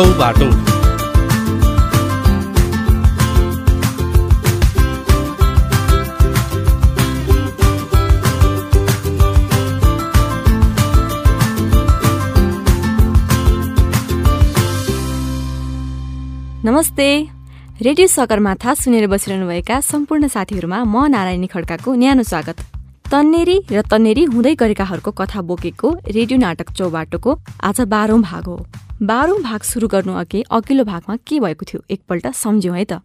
चौबाटो नमस्ते। रेडियो सगरमाथा सुनेर बसिरहनुभएका सम्पूर्ण साथीहरूमा म नारायणी खड्काको न्यानो स्वागत। तन्नेरी र तन्नेरी हुँदै गरेकाहरूको कथा बोकेको रेडियो नाटक चौबाटोको आज बाह्रौँ भाग हो। बाह्रौँ भाग सुरु गर्नु अघि अघिल्लो भागमा के भएको थियो? एकपल्ट सम्झ्यौँ है त।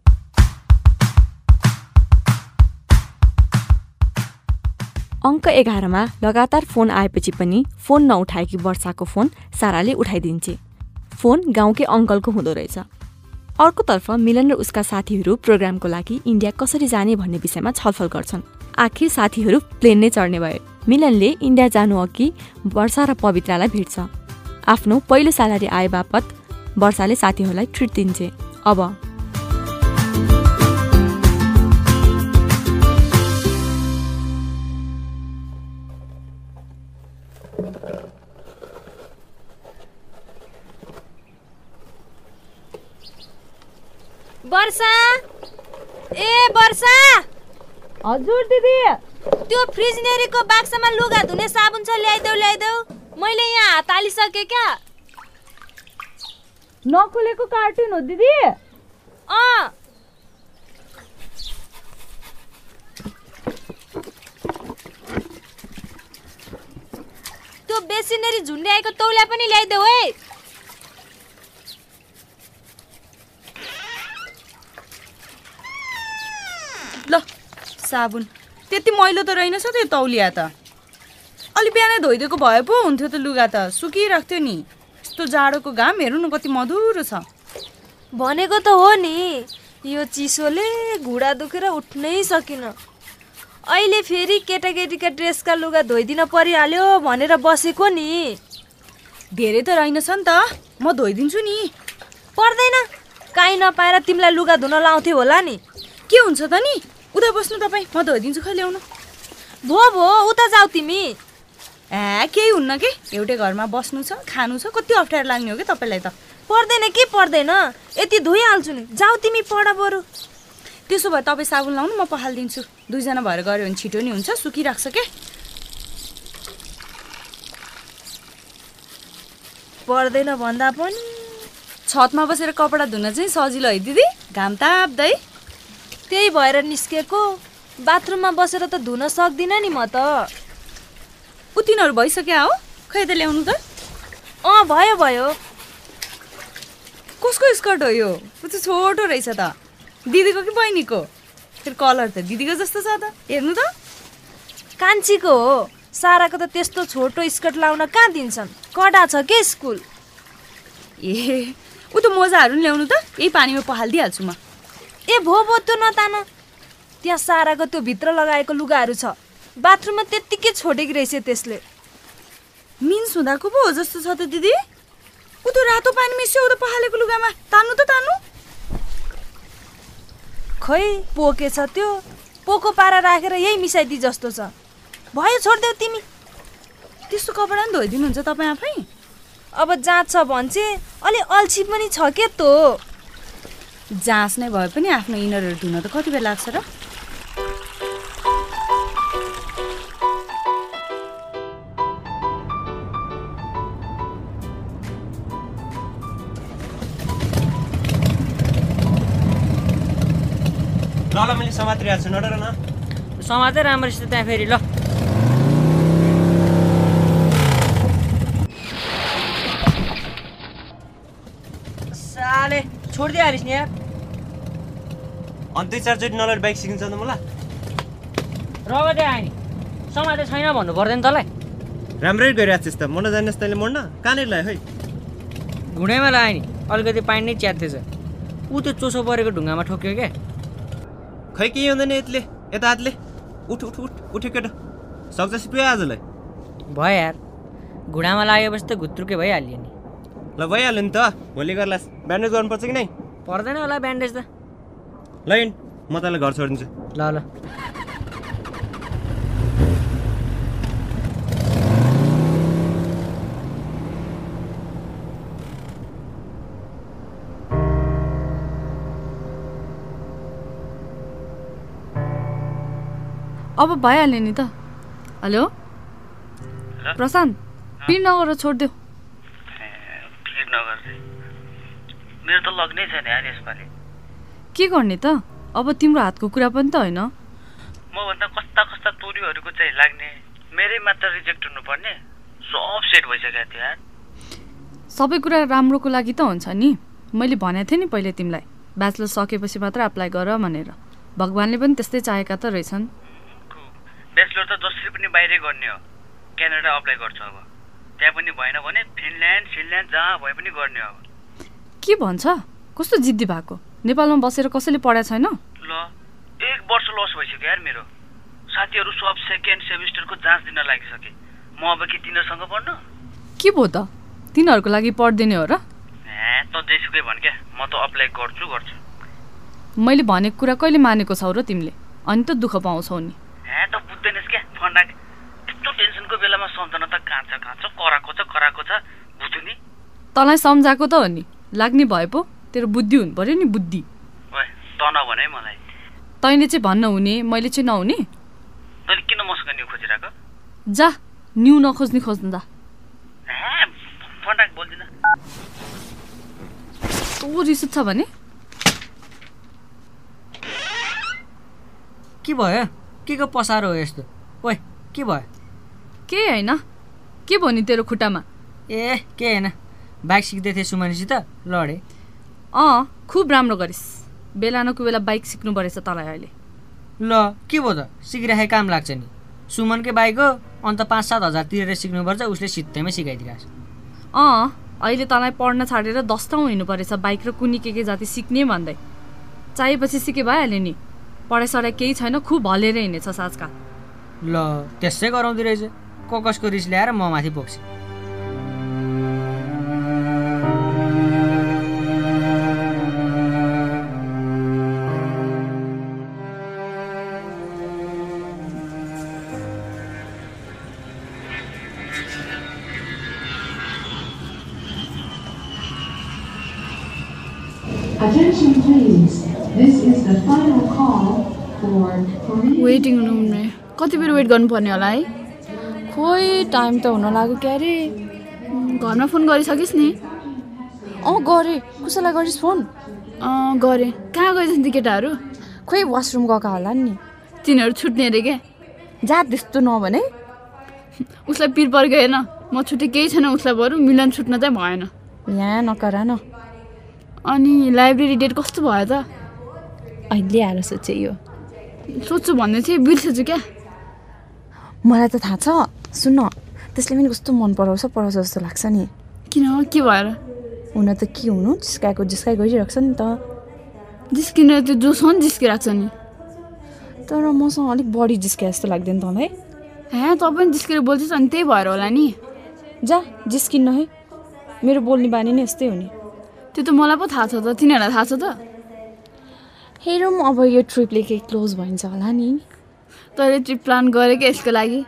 अङ्क एघारमा लगातार फोन आएपछि पनि फोन नउठाएकी वर्षाको फोन साराले उठाइदिन्छे। फोन गाउँकै अङ्कलको हुँदो रहेछ। अर्कोतर्फ मिलन र उसका साथीहरू प्रोग्रामको लागि इन्डिया कसरी जाने भन्ने विषयमा छलफल गर्छन्। आखिर साथीहरू प्लेन नै चढ्ने भए मिलनले इन्डिया जानु अघि वर्षा र पवित्रालाई भेट्छ। आफ्नो पहिलो स्यालेरी आए बापत वर्षाले साथीहरूलाई ट्रिट दिन्छे। अब। वर्षा! ए वर्षा! हजुर दिदी। त्यो फ्रिजनेरीको बाक्सामा लुगा धुने साबुन छ ल्याइदेऊ ल्याइदेऊ। मैले यहाँ हात हालिसकेँ क्या। नखुलेको कार्टुन हो दिदी। अँ। त्यो बेसिनेरी झुन्ड्याएको तौलिया पनि ल्याइदेऊ है। ल साबुन। त्यति मैलो त रहेनछ त्यो तौलिया त। अलि बिहानै धोइदिएको भए पो। हुन्थ्यो त लुगा त। सुकिराख्थ्यो नि। यस्तो जाडोको घाम हेर्नु न कति मधुरो छ। भनेको त हो नि यो चिसोले घुँडा दुखेर उठ्नै सकिनँ। अहिले फेरि केटाकेटीका ड्रेसका लुगा धोइदिन परिहाल्यो भनेर बसेको नि। धेरै त रहेनछ नि त। म धोइदिन्छु नि। पर्दैन। काहीँ नपाएर तिमीलाई लुगा धुन लाउँथ्यो होला नि। के हुन्छ त नि? उता बस्नु तपाईँ। म धोइदिन्छु खै ल्याउनु। भो भो उता जाऊ तिमी। ए केही हुन्न कि? एउटै घरमा बस्नु छ खानु छ कति अप्ठ्यारो लाग्ने हो कि तपाईँलाई त? पर्दैन के पर्दैन? यति धोइहाल्छु नि। जाऊ तिमी पढ बरु। त्यसो भए तपाईँ साबुन लाउनु म पखालिदिन्छु। दुईजना भएर गऱ्यो भने छिटो नि हुन्छ। सुकिराख्छ के? पर्दैन भन्दा पनि। छतमा बसेर कपडा धुन चाहिँ सजिलो है दिदी। घाम ताप्दै त्यही भएर निस्केको। बाथरुममा बसेर त धुन सक्दिनँ नि म त। उतिनहरू भइसक्यो हो? खै त ल्याउनु त। अँ भयो भयो। कसको स्कर्ट हो यो? ऊ चाहिँ छोटो रहेछ त। दिदीको कि बहिनीको? फेरि कलर त दिदीको जस्तो छ त। हेर्नु त। कान्छीको हो। साराको त त्यस्तो छोटो स्कर्ट लाउन कहाँ दिन्छन्? कडा छ के स्कुल? ए ऊ त मोजाहरू नि ल्याउनु त। यही पानीमा पखालिदिइहाल्छु म। ए भो भो त्यो नतान। त्यहाँ साराको त्यो भित्र लगाएको लुगाहरू छ। बाथरुममा त्यत्तिकै छोडेकी रहेछ त्यसले। मिन्स हुँदाको पो हो जस्तो छ त दिदी। ऊ त रातो पानी मिस्यो त पखालेको लुगामा। तान्नु त तान्नु। खै पोके छ त्यो। पोको पारा राखेर यही मिसाइदिए जस्तो छ। भयो छोडिदेऊ तिमी। त्यस्तो कपडा पनि धोइदिनुहुन्छ तपाईँ आफै? अब जाँच छ भन्छ। अलि अल्छी पनि छ के त जाँच नै भए पनि आफ्नो इनरहरू धुन त कति बेला लाग्छ र? ल ल मैले समातिरहेको छु नडर न। समातै राम्रोसित त्यहाँ फेरि ल। साले छोडिदिइहालिस् नि यार। अनि दुई चारचोटि नलर बाइक सिकिन्छ त मलाई। रगतै आयो नि समाते छैन भन्नु पर्दैन तँलाई। राम्रै गरिरहेको थिएस् त म नजानेस् तैँले मोड्न कहाँनिर लाग्यो है? घुँडैमा लगायो नि अलिकति पानी नै च्यात्थेछ ऊ त्यो चोसो परेको ढुङ्गामा ठोक्यो क्या। खै केही हुँदैन यतिले? यता हातले? उठ उठ उठ उठ्यो केटा सक्छ सिप्यो आजलाई। भयो यार। घुँडामा लागेपछि त घुत्रुकै भइहाल्यो नि। ल भइहाल्यो नि त। भोलि गर्लास्। ब्यान्डेज गर्नुपर्छ कि नै? पर्दैन होला ब्यान्डेज त। ल म तँलाई घर छोडिदिन्छु। ल ल। अब भइहाल्यो नि त। हेलो? प्रशान्त पिर नगर छोडिदेऊ। मेरो त लग्नै छैन यार यसपालि। के गर्ने त? अब तिम्रो हातको कुरा पनि त होइन। मभन्दा कस्ता कस्ता तोरीहरूको चाहिँ लाग्ने। मेरै मात्र रिजेक्ट हुनुपर्ने। सब सेट भइसकेको थियो यार। सबै कुरा राम्रोको लागि त हुन्छ नि। मैले भनेको थिएँ नि पहिले तिमीलाई। ब्याचलर सकेपछि मात्र एप्लाई गर भनेर। भगवान्ले पनि त्यस्तै चाहेका त रहेछन्। ब्याचलर त जसरी पनि बाहिरै गर्ने हो। क्यानाडा अप्लाई गर्छु अब। त्यहाँ पनि भएन भने फिनल्यान्ड सिनल्यान्ड जहाँ भए पनि गर्ने अब। के भन्छ? कस्तो जिद्दी भएको? नेपालमा बसेर कसैले पढाएको छैन? ल एक वर्ष लस भइसक्यो यार मेरो। साथीहरू सब सेकेन्ड सेमिस्टरको जाँच दिन लागिसके। म अब के तिनीहरूसँग पढ्नु? के भयो त? तिनीहरूको लागि पढिदिने हो र? त जेसुकै भन् क्या। म त अप्लाई गर्छु गर्छु। मैले भनेको कुरा कहिले मानेको छौ र तिमीले? अनि त दुःख पाउँछौ नि ए त बुझ्दैनस् क्या फन्डा त्यस्तो टेन्सनको बेलामा सम्झना त कहाँ छ कहाँ छ कराएको छ कराएको छ बुझ्नु नि? तँलाई सम्झाएको त हो नि। लाग्ने भए पो। तेरो बुद्धि हुनु पर्यो नि बुद्धि। त नभन है मलाई। तैँले चाहिँ भन्न हुने मैले चाहिँ नहुने। तैँले किन मसँग न्यु खोजिरहेको? जा न्यु नखोज्ने फन्डाक बोल्दिनँ। ओ रिस उठ्छ भने। के भयो? के को पसारो हो यस्तो? ओए के भयो? के होइन के नि तेरो खुट्टामा ए के होइन बाइक सिक्दै थिएँ सुमनीसित लडेँ अँ खुब राम्रो गरिस् बेला न बेला बाइक सिक्नु परेछ तँलाई अहिले ल के भयो त सिकिराखेको काम लाग्छ नि सुमनकै बाइक हो अन्त पाँच सात हजार तिरेर सिक्नुपर्छ उसले सित्तैमै सिकाइदिरहेको छ अँ अहिले तँलाई पढ्न छाडेर दस्ताउँ हिँड्नु परेछ बाइक र कुनी के के जाति सिक्ने भन्दै चाहिएपछि सिके भइहाल्यो नि पढाइ सढाइ केही छैन खुब हलेर हिँडेछ साँझका ल त्यसै गराउँदो रहेछ कगजको रिस ल्याएर म माथि बोक्छु वेटिङ हुनु कति बेर वेट गर्नुपर्ने होला है? खोइ टाइम त हुन लाग्यो क्या अरे? घरमा फोन गरिसकिस् नि। अँ गरेँ। कसैलाई गरिस् फोन? अँ गरेँ। कहाँ गएछन् ती केटाहरू? खोइ वासरुम गएका होला नि। तिनीहरू छुट्ने अरे क्या। जा त्यस्तो नभने। उसलाई पिर पर्यो हेर्न। म छुट्टी केही छैन उसलाई बरु। मिलन छुट्न चाहिँ भएन। यहाँ नकरा न। अनि लाइब्रेरी डेट कस्तो भयो त? अहिले आएर सोचे यो। सोध्छु भन्दै थिएँ। बिर्सेछु क्या। मलाई त थाहा छ। सुन्न त्यसले पनि कस्तो मन पराउँछ पराउँछ जस्तो लाग्छ नि। किन? के भएर? हुन त के हुनु? जिस्काएको जिस्काइ गइरहेको छ नि त। जिस्किने त्यो जोसम्म जिस्किरहेको छ नि। तर मसँग अलिक बढी जिस्काए जस्तो लाग्दैन तँलाई हे। तँ पनि जिस्केर बोल्छस् अनि त्यही भएर होला नि। जा जिस्किन्न है। मेरो बोल्ने बानी नै यस्तै हो नि। त्यो त मलाई पो थाहा छ त तिनीहरूलाई थाहा छ त। हेरौँ अब यो ट्रिपले केही क्लोज भइन्छ होला नि। तैँले ट्रिप प्लान गरेँ क्या यसको लागि।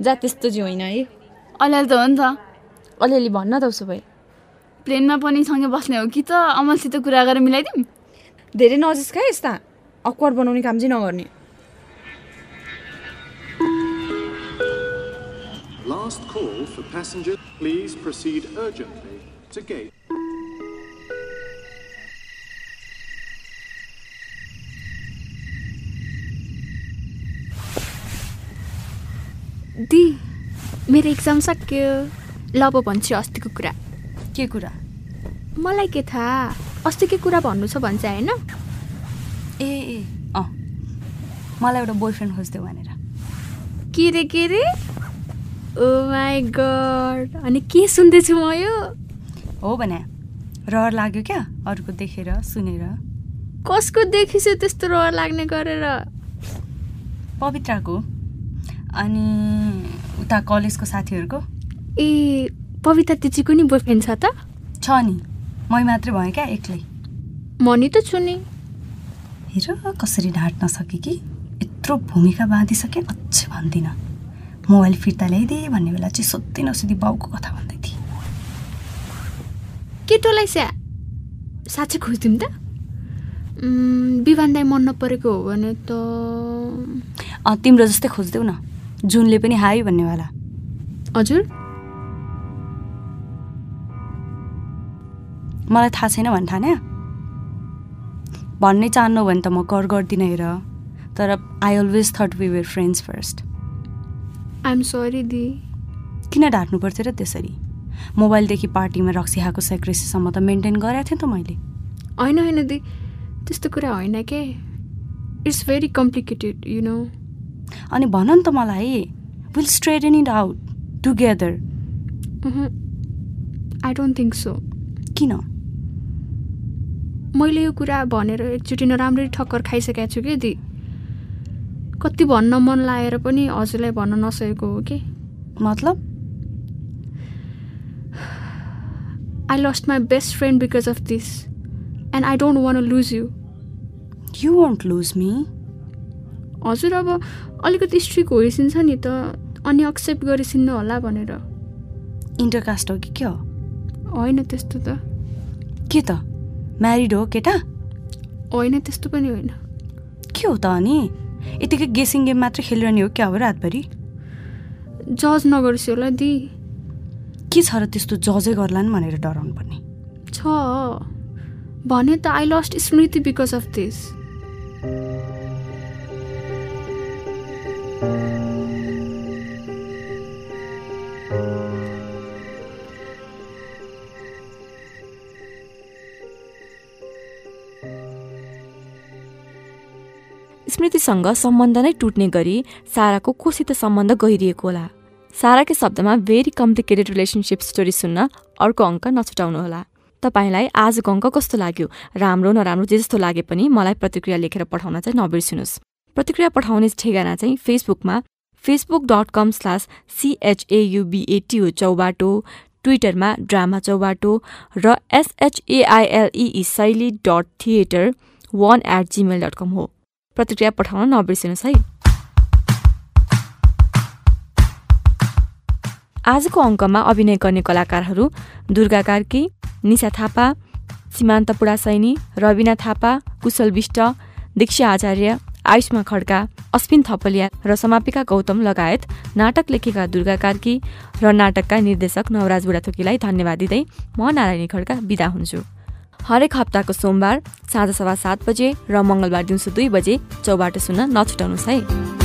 जा त्यस्तो चाहिँ होइन है। अलिअलि त हो नि त। अलिअलि भन्न त उसो भए प्लेनमा पनि सँगै बस्ने हो कि त? अमलसित कुरा गरेर मिलाइदिउँ? धेरै नजिस्का है यस्ता। अक्वर्ड बनाउने काम चाहिँ नगर्ने। Last call for passengers. Please proceed urgently to gate. मेरो एक्जाम सक्यो? ल अब भन्छु अस्तिको कुरा। के कुरा? मलाई के थाहा? अस्ति के कुरा भन्नु छ भन्छ होइन? ए ए अँ। मलाई एउटा बोयफ्रेन्ड खोजिदियो भनेर। के रे के रे? ओ माई गड अनि के सुन्दैछु म यो? हो भने रहर लाग्यो क्या अरूको देखेर सुनेर। कसको देखिसु त्यस्तो रहर लाग्ने गरेर? पवित्राको। अनि उता कलेजको साथीहरूको? ए पविता तिचीको नि बोयफ्रेन्ड छ त? छ नि। मै मात्रै भएँ क्या एक्लै। म नि त छु नि। हेर कसरी ढाँट्न सकेँ कि? यत्रो भूमिका बाँधिसकेँ अझै भन्दिनँ। मोबाइल फिर्ता ल्याइदिए भन्ने बेला चाहिँ सोध्दै नसोधी बाउको कथा भन्दै थिएँ। केटोलाई स्या साँच्चै खोजिदिउँ त? उम्, विवान दाई मन नपरेको हो भने त तिम्रो जस्तै खोजिदेऊ न। जुनले पनि हाई भन्नेवाला हजुर? मलाई थाहा छैन भन् ठान्या भन्नै चाहनु भने त म कर गर्दिनँ हेर तर I always that we were friends first I'm sorry the. किन ढाँट्नु पर्थ्यो र त्यसरी? मोबाइलदेखि पार्टीमा रक्सी खाएको सेक्रेसीसम्म त मेन्टेन गरेको थिएँ त मैले। होइन होइन दि। त्यस्तो कुरा होइन के? It's very complicated you know अनि भन नि त मलाई will straighten it out together I don't think so किन? मैले यो कुरा भनेर एकचोटि नराम्ररी ठक्कर खाइसकेको छु कि दि? कति भन्न मन लागेर पनि हजुरलाई भन्न नसकेको हो कि? मतलब? I lost my best friend because of this and I don't want lose you you won't lose me हजुर अब अलिकति स्ट्रिक होइसिन्छ नि त अनि एक्सेप्ट गरिसिन्नु होला भनेर। इन्टरकास्ट हो कि के हो? होइन त्यस्तो त। के त? म्यारिड हो केटा? होइन त्यस्तो पनि होइन। के हो त अनि? यतिकै गेसिङ गेम मात्र खेलिरहने हो क्या हो रातभरि? जज नगर्छु होला दि। के छ र त्यस्तो जजै गर्लान् भनेर डराउनु पर्ने छ। भने त I lost Smriti because of this स्मृतिसँग सम्बन्ध नै टुट्ने गरी साराको कोसित सम्बन्ध गहिरिएको होला। साराकै शब्दमा भेरी कम्प्लिकेटेड रिलेसनसिप स्टोरी सुन्न अर्को अङ्क नछुटाउनुहोला तपाईँलाई आजको अङ्क कस्तो लाग्यो? राम्रो नराम्रो जे जस्तो लागे पनि मलाई प्रतिक्रिया लेखेर पठाउन चाहिँ नबिर्सिनुहोस्। प्रतिक्रिया पठाउने ठेगाना चाहिँ फेसबुकमा Facebook dot com slash सिएचएयुबिएटिओ Chaubato ट्विटरमा ड्रामा चौबाटो र एसएचएआइएलई शैली dot theatre one at Gmail dot कम हो। प्रतिक्रिया पठाउन नबिर्सिनुहोस् है। आजको अङ्कमा अभिनय गर्ने कलाकारहरू दुर्गा कार्की निशा थापा सीमान्त पुडासैनी रविना थापा कुशल विष्ट दीक्षा आचार्य आयुष्मा खड्का अश्विन थपलिया र समापिका गौतम लगायत नाटक लेखेका दुर्गा कार्की र नाटकका निर्देशक नवराज बुढाथोकीलाई धन्यवाद दिँदै म नारायणी खड्का बिदा हुन्छु। हरेक हप्ताको सोमबार साँझ सवा सात बजे र मङ्गलबार दिउँसो दुई बजे चौबाट सुन्न नछुटाउनुहोस् है।